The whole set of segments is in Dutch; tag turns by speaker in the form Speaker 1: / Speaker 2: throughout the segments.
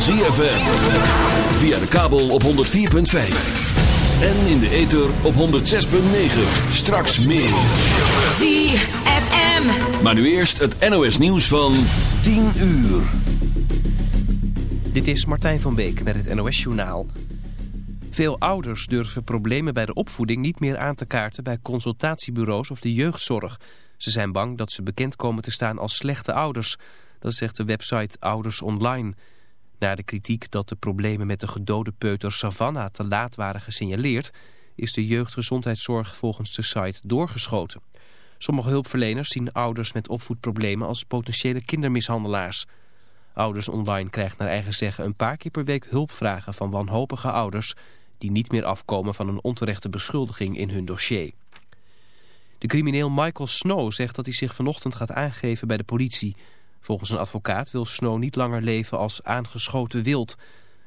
Speaker 1: van ZFM. Via de kabel op 104.5. En in de ether op 106.9. Straks meer.
Speaker 2: ZFM.
Speaker 1: Maar nu eerst het NOS nieuws van 10 uur.
Speaker 3: Dit is Martijn van Beek met het NOS Journaal. Veel ouders durven problemen bij de opvoeding niet meer aan te kaarten bij consultatiebureaus of de jeugdzorg. Ze zijn bang dat ze bekend komen te staan als slechte ouders. Dat zegt de website Ouders Online. Na de kritiek dat de problemen met de gedode peuter Savannah te laat waren gesignaleerd... is de jeugdgezondheidszorg volgens de site doorgeschoten. Sommige hulpverleners zien ouders met opvoedproblemen als potentiële kindermishandelaars. Ouders Online krijgt naar eigen zeggen een paar keer per week hulpvragen van wanhopige ouders... die niet meer afkomen van een onterechte beschuldiging in hun dossier. De crimineel Michael Snow zegt dat hij zich vanochtend gaat aangeven bij de politie... Volgens een advocaat wil Snow niet langer leven als aangeschoten wild.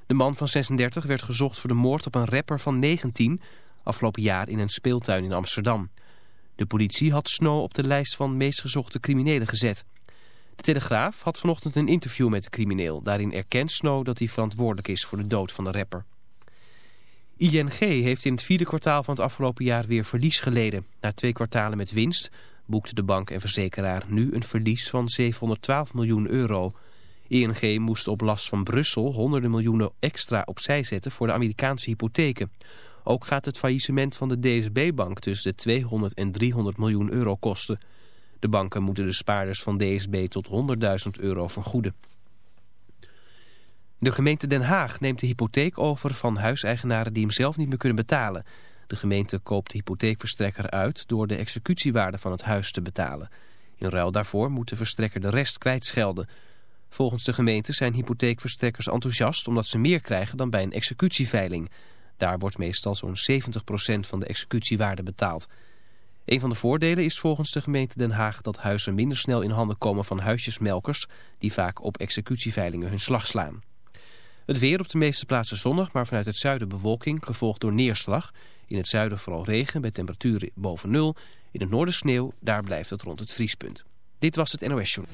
Speaker 3: De man van 36 werd gezocht voor de moord op een rapper van 19... afgelopen jaar in een speeltuin in Amsterdam. De politie had Snow op de lijst van meest gezochte criminelen gezet. De Telegraaf had vanochtend een interview met de crimineel. Daarin erkent Snow dat hij verantwoordelijk is voor de dood van de rapper. ING heeft in het vierde kwartaal van het afgelopen jaar weer verlies geleden. Na twee kwartalen met winst boekte de bank en verzekeraar nu een verlies van 712 miljoen euro. ING moest op last van Brussel honderden miljoenen extra opzij zetten voor de Amerikaanse hypotheken. Ook gaat het faillissement van de DSB-bank tussen de 200 en 300 miljoen euro kosten. De banken moeten de spaarders van DSB tot 100.000 euro vergoeden. De gemeente Den Haag neemt de hypotheek over van huiseigenaren die hem zelf niet meer kunnen betalen. De gemeente koopt de hypotheekverstrekker uit door de executiewaarde van het huis te betalen. In ruil daarvoor moet de verstrekker de rest kwijtschelden. Volgens de gemeente zijn hypotheekverstrekkers enthousiast omdat ze meer krijgen dan bij een executieveiling. Daar wordt meestal zo'n 70% van de executiewaarde betaald. Een van de voordelen is volgens de gemeente Den Haag dat huizen minder snel in handen komen van huisjesmelkers die vaak op executieveilingen hun slag slaan. Het weer op de meeste plaatsen zonnig, maar vanuit het zuiden bewolking, gevolgd door neerslag. In het zuiden vooral regen bij temperaturen boven nul. In het noorden sneeuw, daar blijft het rond het vriespunt. Dit was het NOS Journal.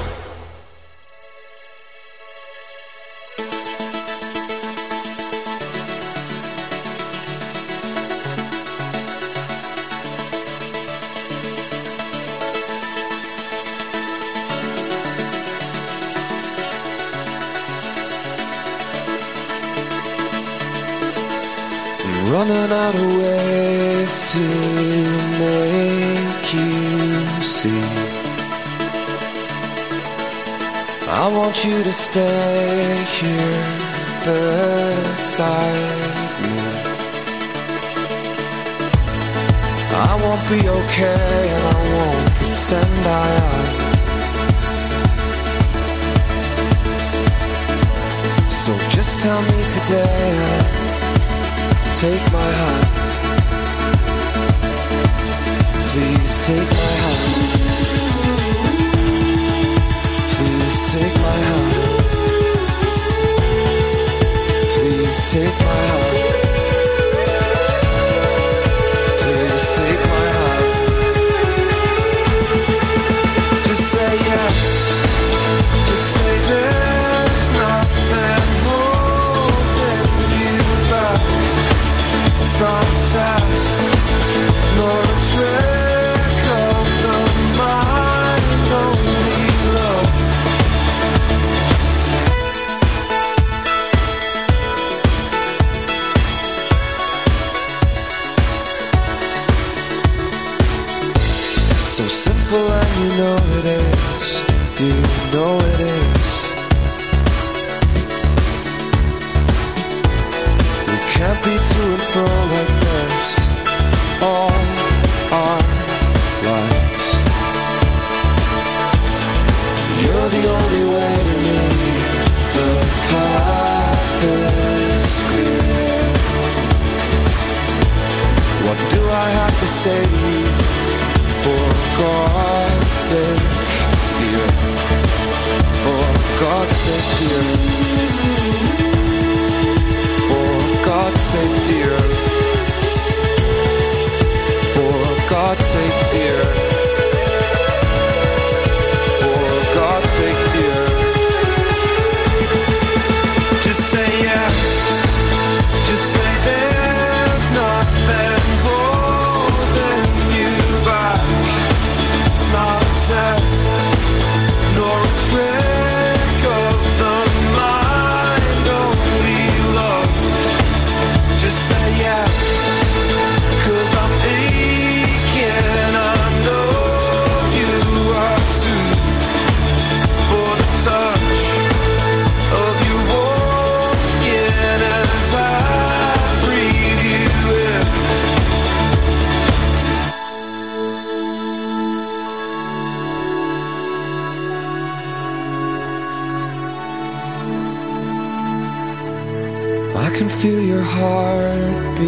Speaker 4: can feel your heartbeat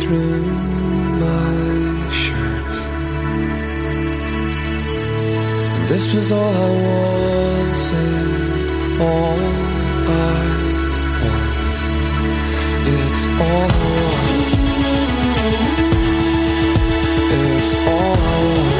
Speaker 4: through my shirt. And this was all I wanted, all I want. It's all I want. It's all I want.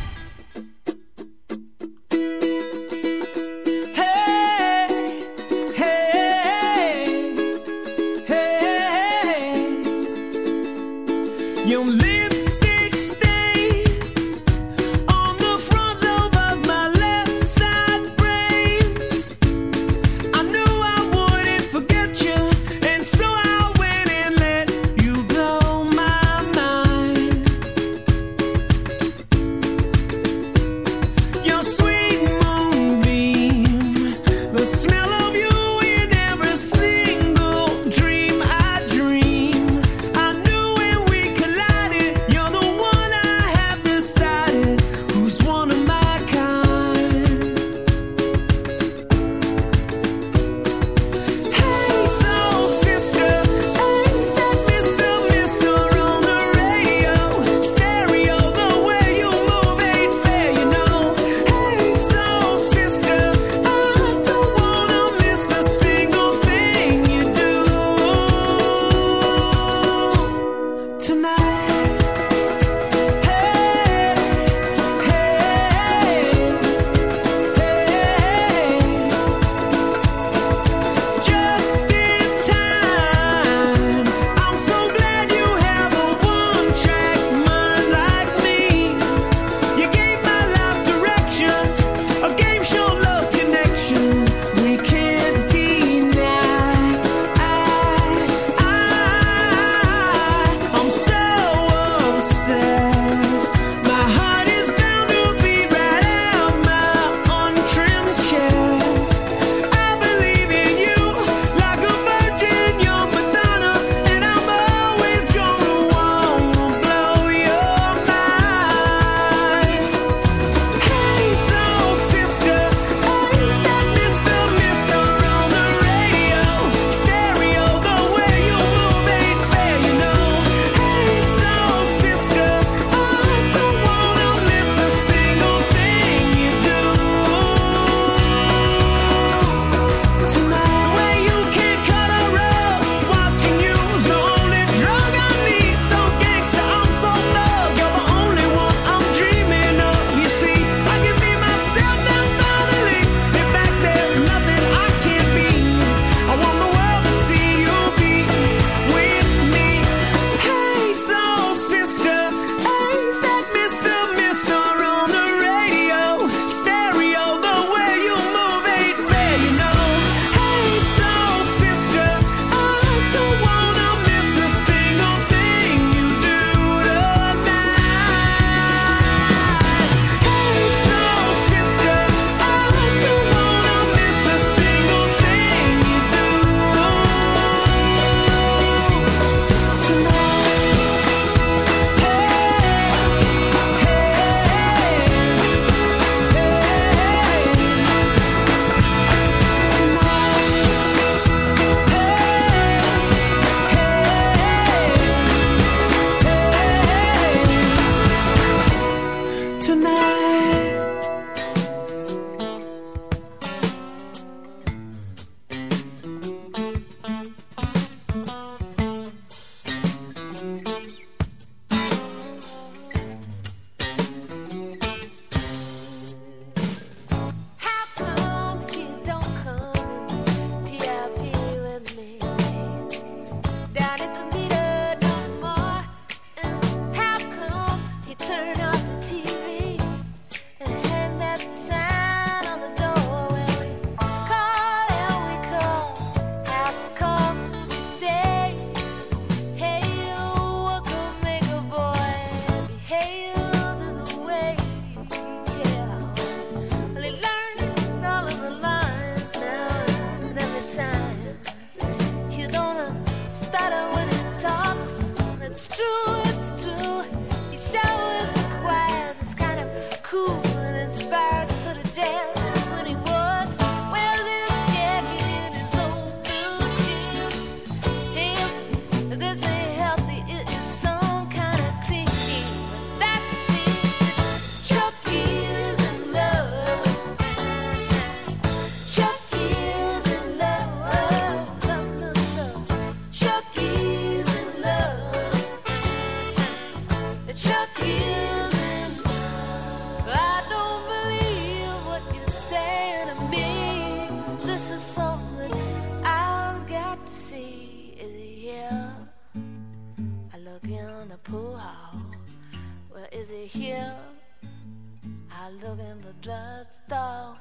Speaker 5: love.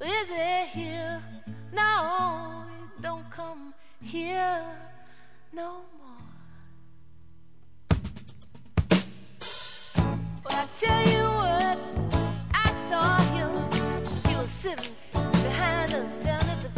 Speaker 5: Is it here? No, it don't come here no more. But I tell you what, I saw him. He was sitting behind us down at the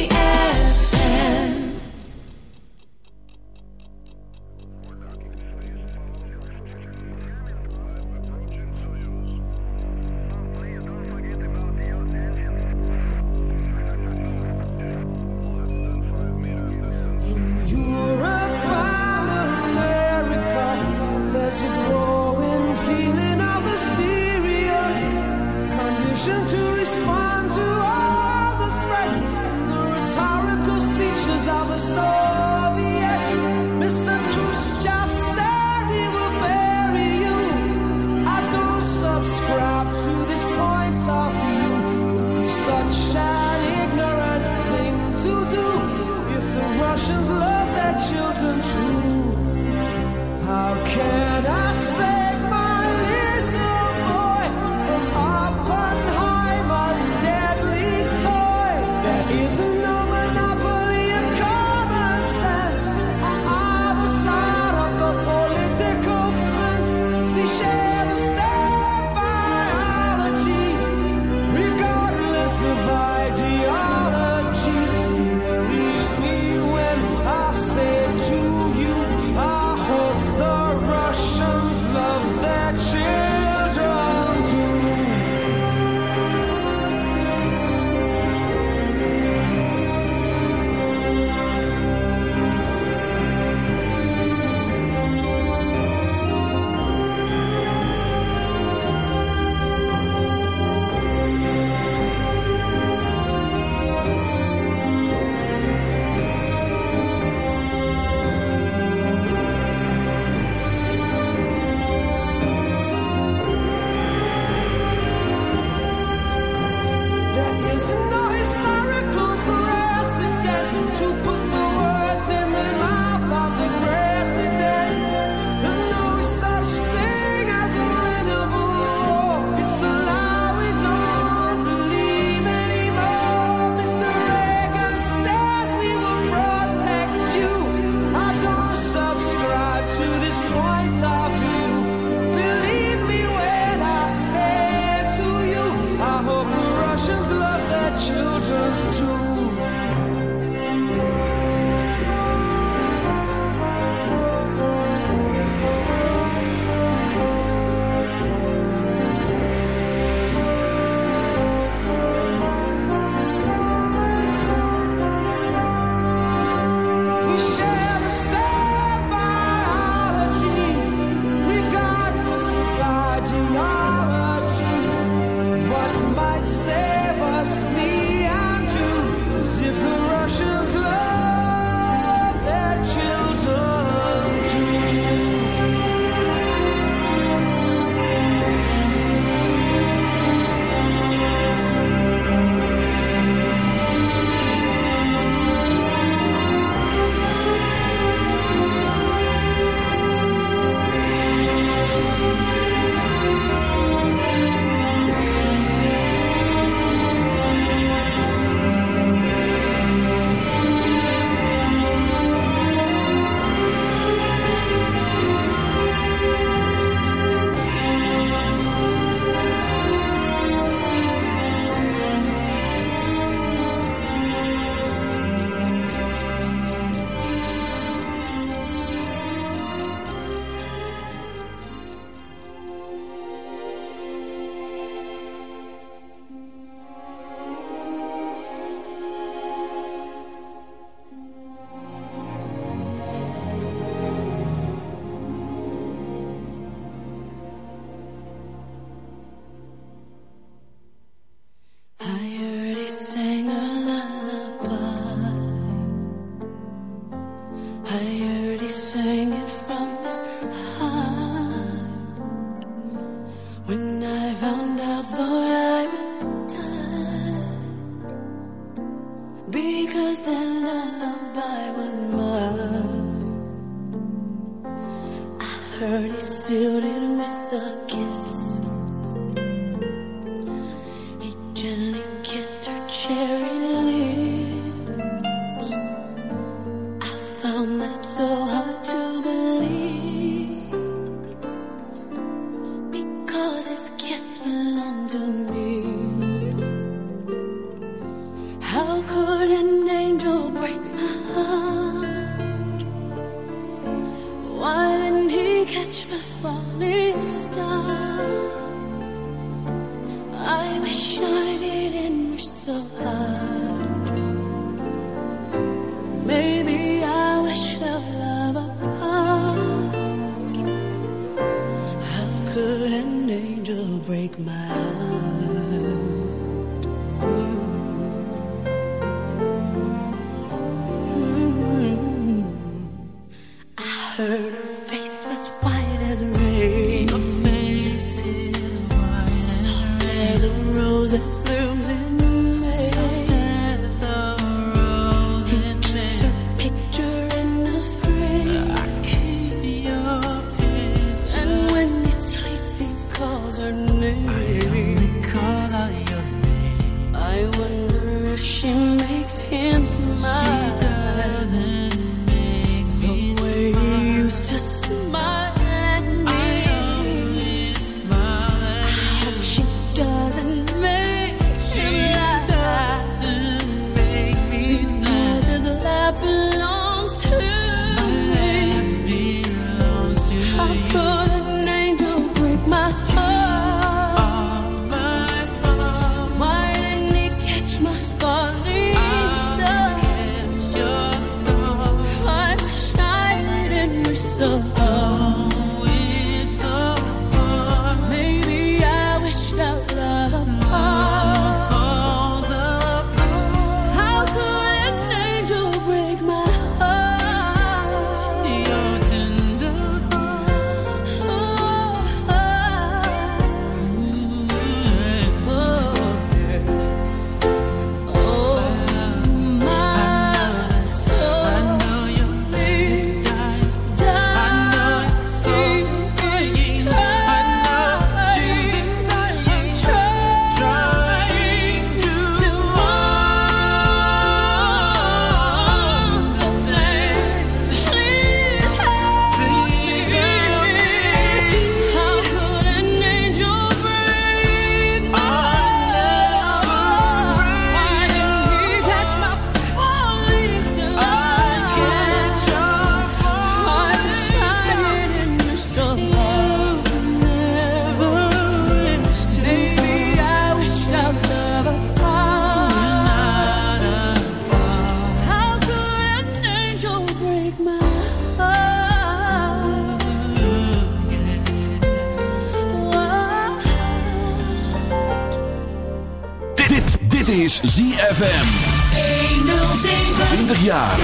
Speaker 1: jaar.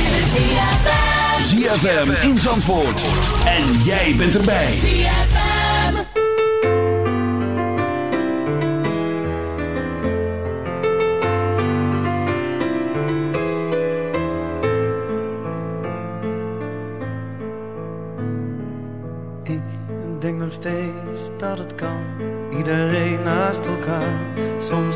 Speaker 1: ZFM in Zandvoort. En jij bent erbij.
Speaker 6: Ik denk nog steeds dat het kan. Iedereen naast elkaar. Soms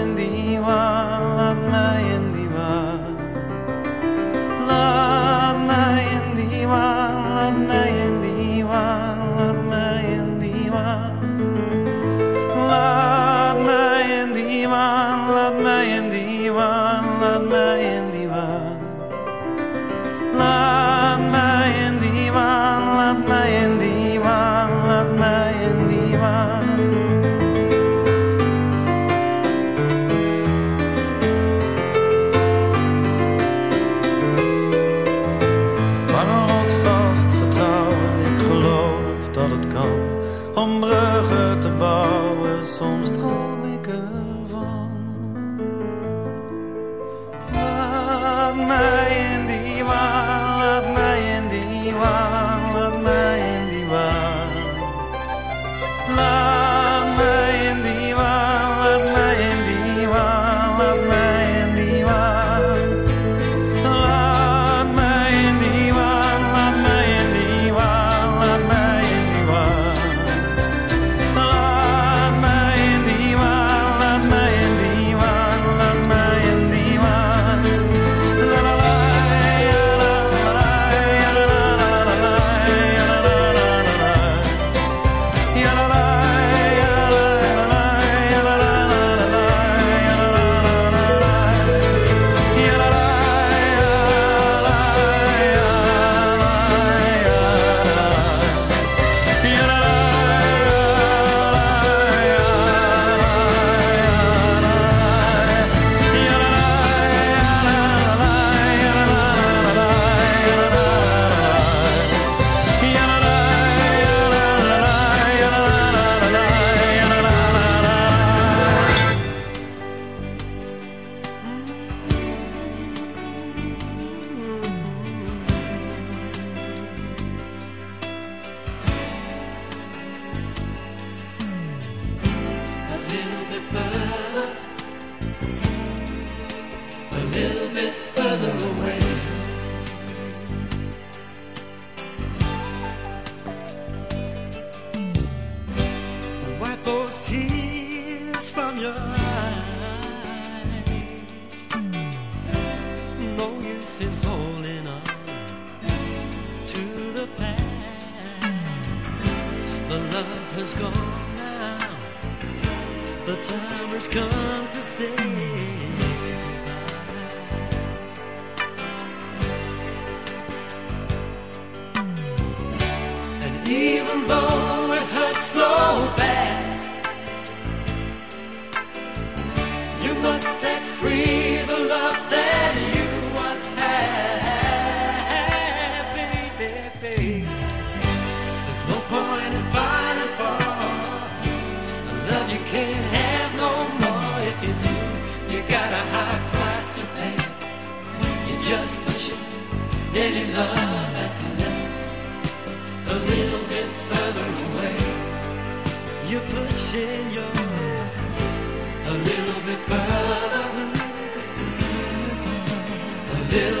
Speaker 7: Yeah.